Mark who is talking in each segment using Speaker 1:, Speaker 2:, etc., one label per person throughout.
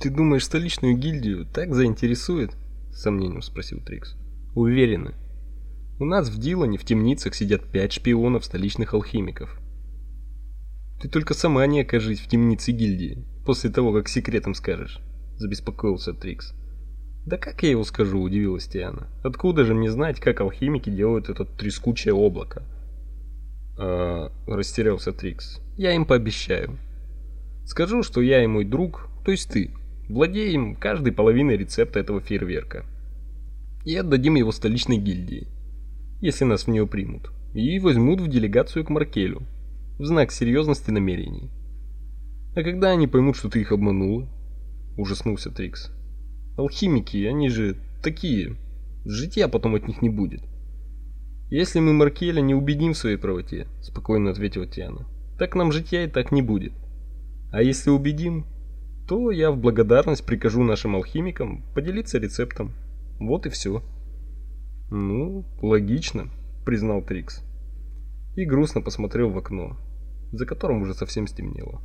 Speaker 1: Ты думаешь, столичную гильдию так заинтересует? с сомнением спросил Трикс. Уверены. У нас в Дилане в темницах сидят пять шпионов столичных алхимиков. Ты только сама не окажись в темнице гильдии после того, как секретом скажешь, забеспокоился Трикс. Да как я его скажу, удивилась Тиана. Откуда же мне знать, как алхимики делают это трескучее облако? А, растерялся Трикс. Я им пообещаю. Скажу, что я и мой друг, то есть ты, владеем каждой половиной рецепта этого фейерверка. И отдадим его столичной гильдии, если нас в нее примут, и возьмут в делегацию к Маркелю, в знак серьезности намерений. А когда они поймут, что ты их обманула? Ужаснулся Трикс. Алхимики, они же такие, житья потом от них не будет. Если мы Маркеля не убедим в своей правоте, спокойно ответила Тиана, так нам житья и так не будет. А если убедим, то я в благодарность прикажу нашим алхимикам поделиться рецептом. Вот и все. Ну, логично, признал Трикс. И грустно посмотрел в окно, за которым уже совсем стемнело.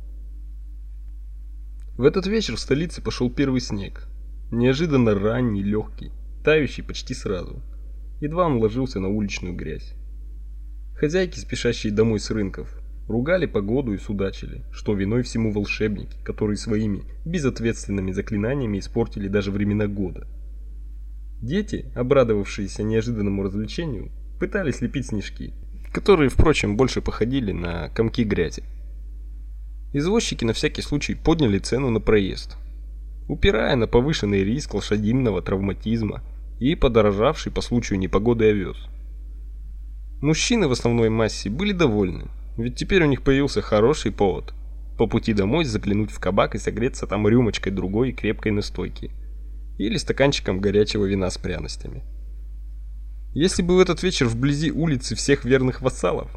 Speaker 1: В этот вечер в столице пошел первый снег. Неожиданно ранний, легкий, тающий почти сразу. Едва он ложился на уличную грязь. Хозяйки, спешащие домой с рынков, Ругали погоду и судачили, что виной всему волшебники, которые своими безответственными заклинаниями испортили даже времена года. Дети, обрадовавшиеся неожиданному развлечению, пытались лепить снежки, которые, впрочем, больше походили на комки грязи. Извозчики на всякий случай подняли цену на проезд, упирая на повышенный риск лошадиного травматизма и подорожавший по случаю непогоды овес. Мужчины в основной массе были довольны, ведь теперь у них появился хороший повод. По пути домой заглянуть в кабак и согреться там рюмочкой другой крепкой настойки. Или стаканчиком горячего вина с пряностями. Если бы в этот вечер вблизи улицы всех верных вассалов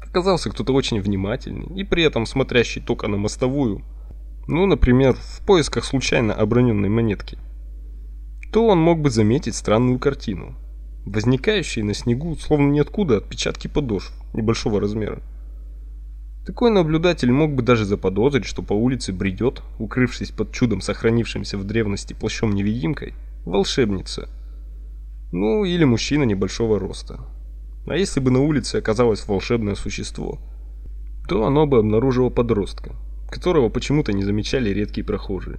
Speaker 1: оказался кто-то очень внимательный и при этом смотрящий только на мостовую, ну, например, в поисках случайно оброненной монетки, то он мог бы заметить странную картину – возникающие на снегу словно ниоткуда отпечатки подошв небольшого размера. Такой наблюдатель мог бы даже заподозрить, что по улице бредет, укрывшись под чудом сохранившимся в древности плащом-невидимкой, волшебница. Ну, или мужчина небольшого роста. А если бы на улице оказалось волшебное существо, то оно бы обнаружило подростка, которого почему-то не замечали редкие прохожие.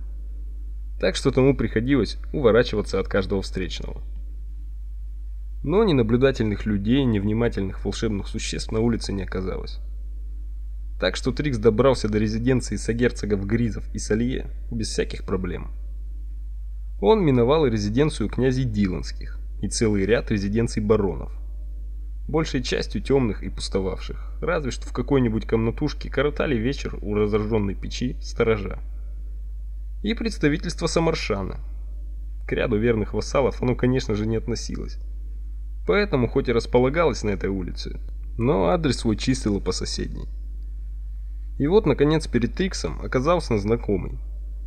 Speaker 1: Так что тому приходилось уворачиваться от каждого встречного. Но ни наблюдательных людей, ни внимательных волшебных существ на улице не оказалось. Так что Трикс добрался до резиденции сагерцогов Гризов и Салье без всяких проблем. Он миновал и резиденцию князей Диланских и целый ряд резиденций баронов. Большей частью темных и пустовавших, разве что в какой-нибудь комнатушке коротали вечер у разожженной печи сторожа. И представительство Самаршана. К ряду верных вассалов оно, конечно же, не относилось Поэтому хоть и располагалась на этой улице, но адрес свой чистила по соседней. И вот, наконец, перед Триксом оказался знакомый,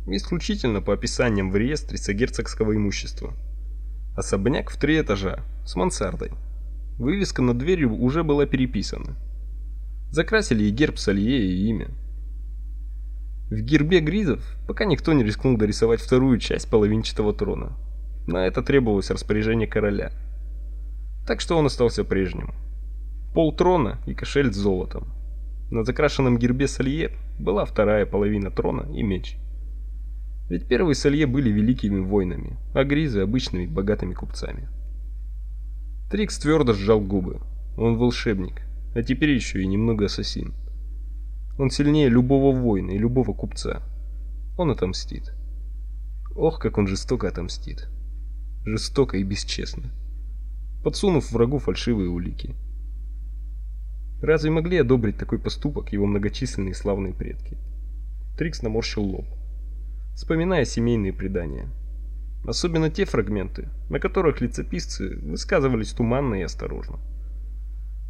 Speaker 1: исключительно по описаниям в реестре сагерцогского имущества. Особняк в три этажа, с мансардой. Вывеска над дверью уже была переписана. Закрасили и герб Салье, и имя. В гербе Гризов пока никто не рискнул дорисовать вторую часть половинчатого трона. На это требовалось распоряжение короля – так что он остался прежним. Пол трона и кошель с золотом. На закрашенном гербе Салье была вторая половина трона и меч. Ведь первые Салье были великими воинами, а Гризы обычными богатыми купцами. Трикс твердо сжал губы. Он волшебник, а теперь еще и немного ассасин. Он сильнее любого воина и любого купца. Он отомстит. Ох, как он жестоко отомстит. Жестоко и бесчестно подсунув врагу фальшивые улики. Разве могли одобрить такой поступок его многочисленные славные предки? Трикс наморщил лоб, вспоминая семейные предания. Особенно те фрагменты, на которых лицеписцы высказывались туманно и осторожно.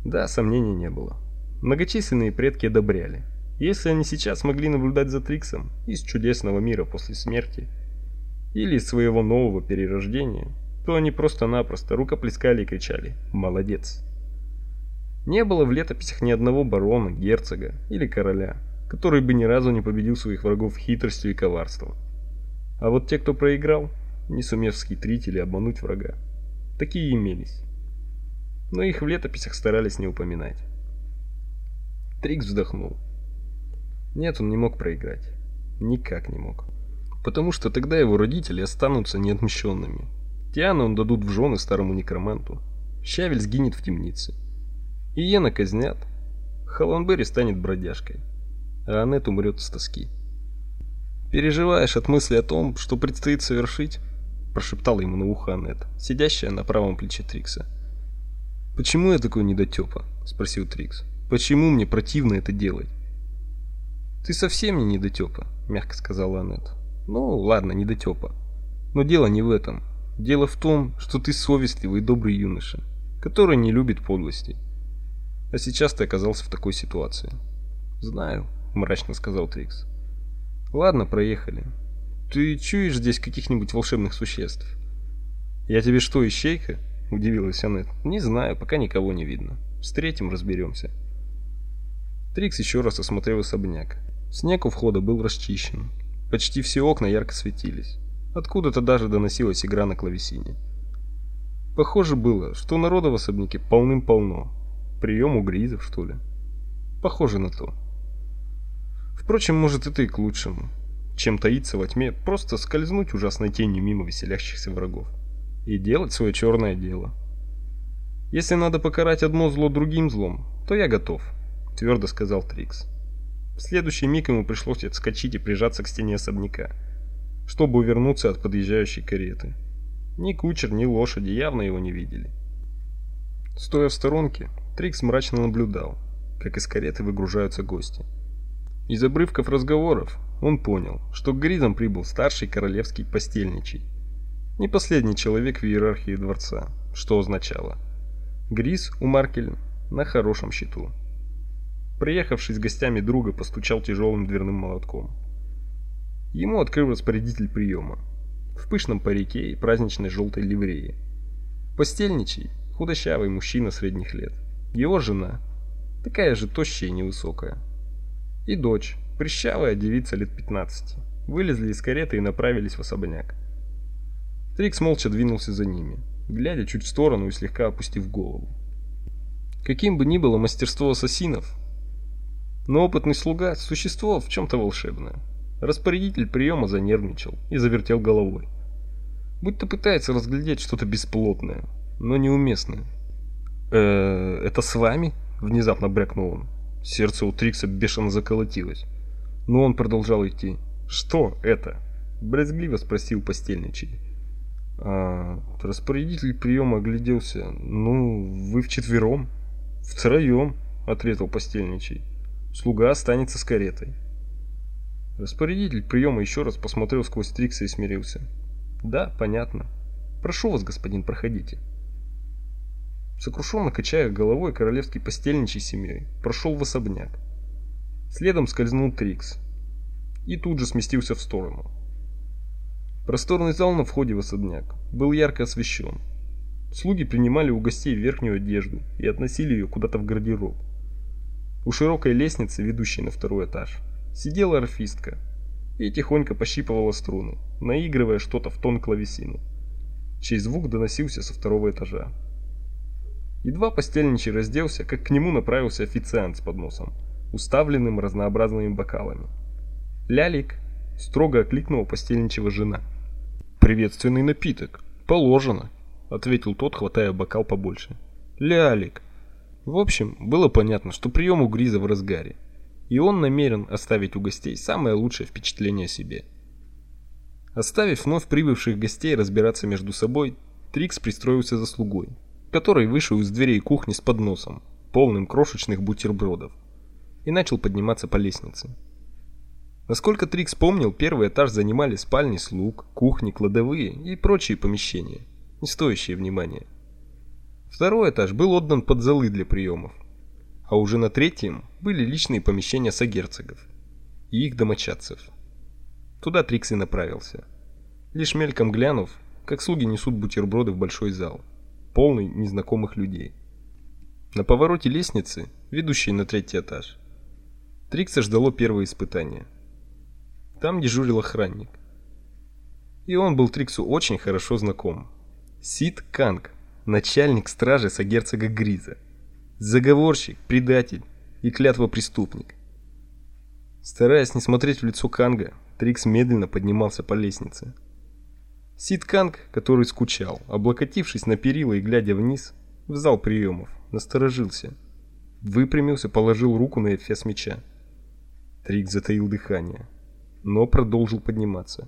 Speaker 1: Да, сомнений не было. Многочисленные предки одобряли. Если они сейчас могли наблюдать за Триксом из чудесного мира после смерти или из своего нового перерождения, то они просто-напросто рукоплескали и кричали «Молодец!». Не было в летописях ни одного барона, герцога или короля, который бы ни разу не победил своих врагов хитростью и коварством. А вот те, кто проиграл, не сумев схитрить или обмануть врага, такие имелись. Но их в летописях старались не упоминать. Трикс вздохнул. Нет, он не мог проиграть. Никак не мог. Потому что тогда его родители останутся неотмщенными. Тиану дадут в жены старому некроманту. Щавель сгинет в темнице. Иена казнят. Халанбери станет бродяжкой. А Аннет умрет с тоски. «Переживаешь от мысли о том, что предстоит совершить?» Прошептала ему на ухо Аннет, сидящая на правом плече Трикса. «Почему я такой недотёпа?» Спросил Трикс. «Почему мне противно это делать?» «Ты совсем не недотёпа», мягко сказала Аннет. «Ну, ладно, недотёпа. Но дело не в этом. Дело в том, что ты совестливый и добрый юноша, который не любит подлости. А сейчас ты оказался в такой ситуации». «Знаю», мрачно сказал Трикс. Ладно, проехали. Ты чуешь здесь каких-нибудь волшебных существ? Я тебе что, ищейка? удивилась Аннет. Не знаю, пока никого не видно. Встретим, разберемся. Трикс еще раз осмотрел особняк. Снег у входа был расчищен. Почти все окна ярко светились. Откуда-то даже доносилась игра на клавесине. Похоже было, что народа в особняке полным-полно. Прием у гризов, что ли? Похоже на то. Впрочем, может это и к лучшему. Чем таиться во тьме, просто скользнуть ужасной тенью мимо веселящихся врагов. И делать свое черное дело. Если надо покарать одно зло другим злом, то я готов, твердо сказал Трикс. В следующий миг ему пришлось отскочить и прижаться к стене особняка, чтобы увернуться от подъезжающей кареты. Ни кучер, ни лошади явно его не видели. Стоя в сторонке, Трикс мрачно наблюдал, как из кареты выгружаются гости. Из обрывков разговоров он понял, что к Гризам прибыл старший королевский постельничий. Не последний человек в иерархии дворца, что означало. Гриз у Маркель на хорошем счету. Приехавший с гостями друга постучал тяжелым дверным молотком. Ему открыл распорядитель приема. В пышном парике и праздничной желтой ливрее. Постельничий, худощавый мужчина средних лет. Его жена, такая же тощая и невысокая и дочь, прыщавая девица лет 15, вылезли из кареты и направились в особняк. Трикс молча двинулся за ними, глядя чуть в сторону и слегка опустив голову. Каким бы ни было мастерство ассасинов, но опытный слуга – существо в чем-то волшебное. Распорядитель приема занервничал и завертел головой. Будто пытается разглядеть что-то бесплотное, но неуместное. «Э, это с вами?» – внезапно брякнул он. Сердце у Трикса бешено заколотилось. Но он продолжал идти. «Что это?» – брезгливо спросил постельничий. А, распорядитель приема огляделся. «Ну, вы вчетвером?» «Втроем», – ответил постельничий. «Слуга останется с каретой». Распорядитель приема еще раз посмотрел сквозь Трикса и смирился. «Да, понятно. Прошу вас, господин, проходите». Сокрушенно качая головой, королевский постельничий семьей прошел в особняк. Следом скользнул Трикс и тут же сместился в сторону. Просторный зал на входе в особняк был ярко освещен. Слуги принимали у гостей верхнюю одежду и относили ее куда-то в гардероб. У широкой лестницы, ведущей на второй этаж, сидела арфистка и тихонько пощипывала струны, наигрывая что-то в тон клавесину, чей звук доносился со второго этажа. Едва постельничий разделся, как к нему направился официант с подносом, уставленным разнообразными бокалами. «Лялик!» – строго окликнула постельничего жена. «Приветственный напиток. Положено», – ответил тот, хватая бокал побольше. «Лялик!» В общем, было понятно, что прием у Гриза в разгаре, и он намерен оставить у гостей самое лучшее впечатление о себе. Оставив вновь прибывших гостей разбираться между собой, Трикс пристроился за слугой, который вышел из дверей кухни с подносом, полным крошечных бутербродов, и начал подниматься по лестнице. Насколько Трикс помнил, первый этаж занимали спальни слуг, кухни, кладовые и прочие помещения, не стоящие внимания. Второй этаж был отдан под залы для приемов, а уже на третьем были личные помещения сагерцогов и их домочадцев. Туда Трикс и направился, лишь мельком глянув, как слуги несут бутерброды в большой зал полный незнакомых людей. На повороте лестницы, ведущей на третий этаж, Трикса ждало первое испытание. Там дежурил охранник. И он был Триксу очень хорошо знаком. Сид Канг, начальник стражи сагерцога Гриза. Заговорщик, предатель и клятва преступник. Стараясь не смотреть в лицо Канга, Трикс медленно поднимался по лестнице. Сид Канг, который скучал, облокотившись на перила и глядя вниз, в зал приемов, насторожился. Выпрямился, положил руку на эфес меча. Трикс затаил дыхание, но продолжил подниматься.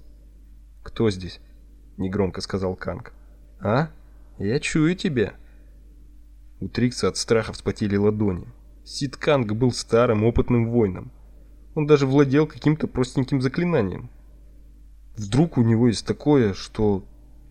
Speaker 1: «Кто здесь?» — негромко сказал Канг. «А? Я чую тебя». У Трикса от страха вспотели ладони. Сид Канг был старым, опытным воином. Он даже владел каким-то простеньким заклинанием. Вдруг у него есть такое, что